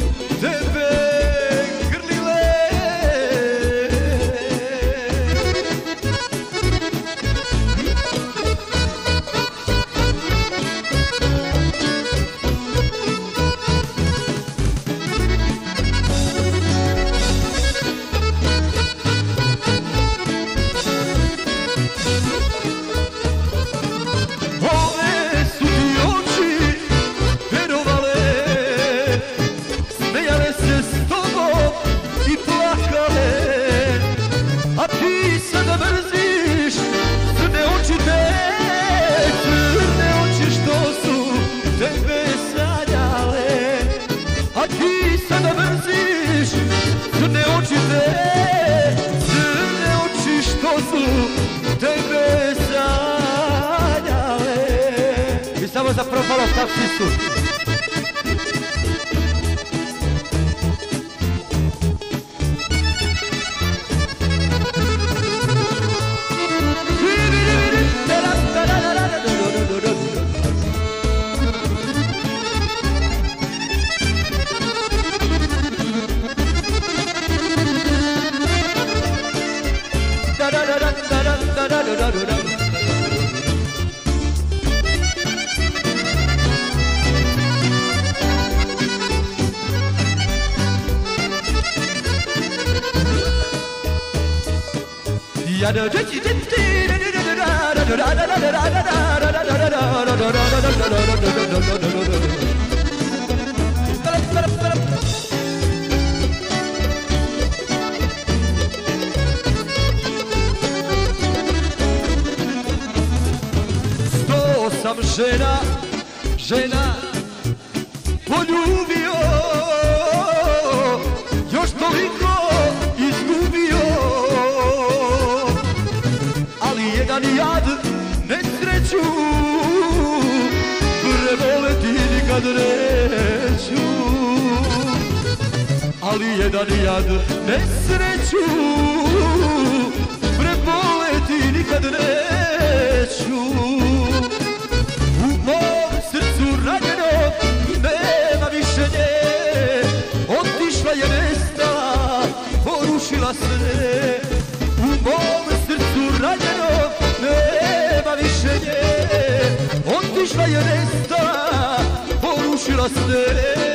Thank a ti sada mrziš crne oči te, crne oči što su tebe sanjale. I samo za propalo taksistu. Žena, žena kad Ali jedan jad nesreću Preboleti nikad neću. U mom srcu rageno nema više nje. Otišla je nestala, porušila se prostit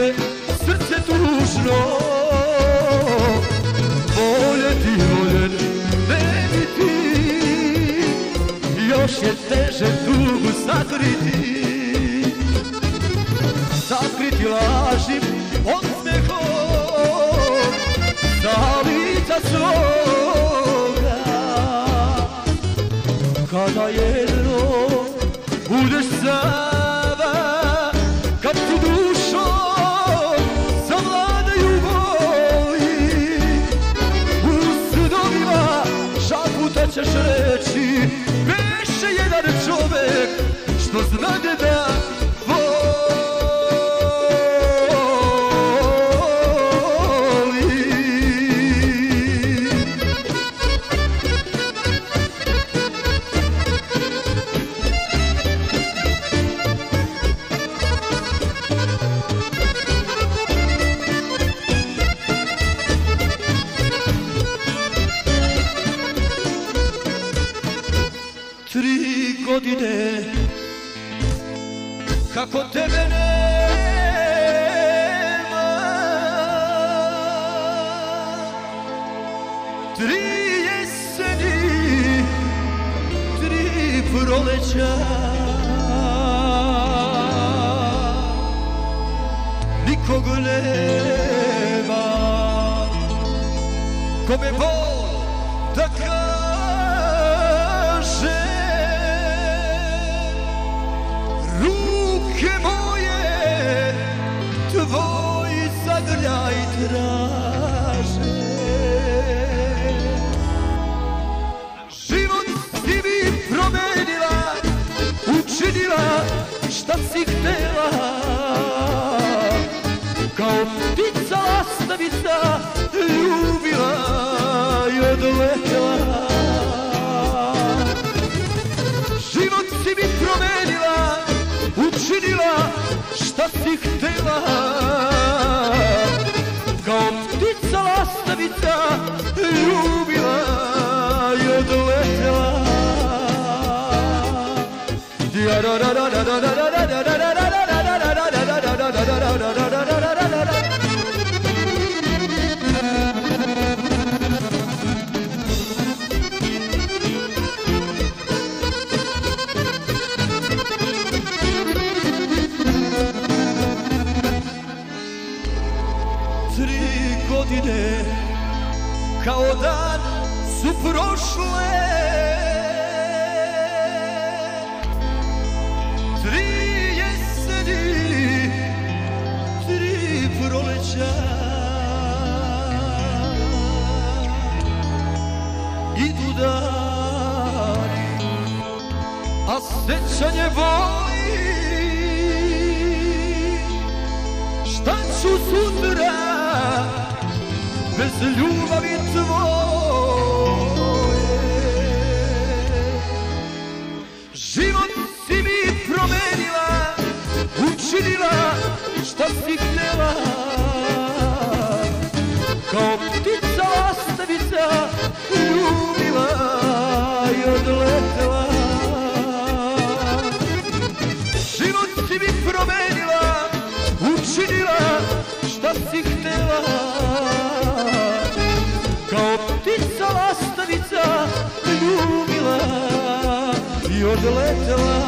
Srce tužno Voljeti voljen ne biti Još je teže tugu sakriti. Sakriti lažim osmehom Za lica svoga. Kada jedno budeš sama tri godine. Kako tebe nema. Tri jeseni tri proleća. Nikog nema. Kome bol ptica lastavica ljubila i odletela život si mi promenila učinila šta si htela voli Šta ću sutra bez ljubavi Angela, Angela.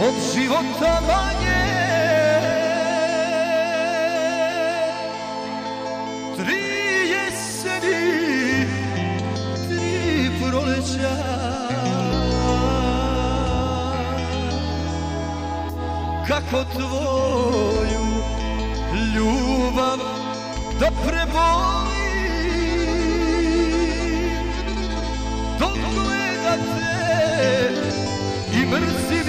od života manje. Tri jeseni, tri proleća. Kako tvoju ljubav da preboli Dokle da te i mrzi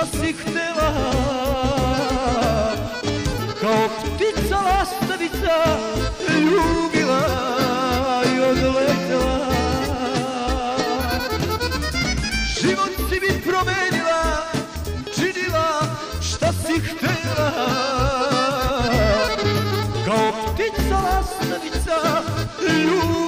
da si htjela Kao ptica lastavica ljubila i odletela Život si mi promenila, činila šta si htjela. Kao ptica lastavica ljubila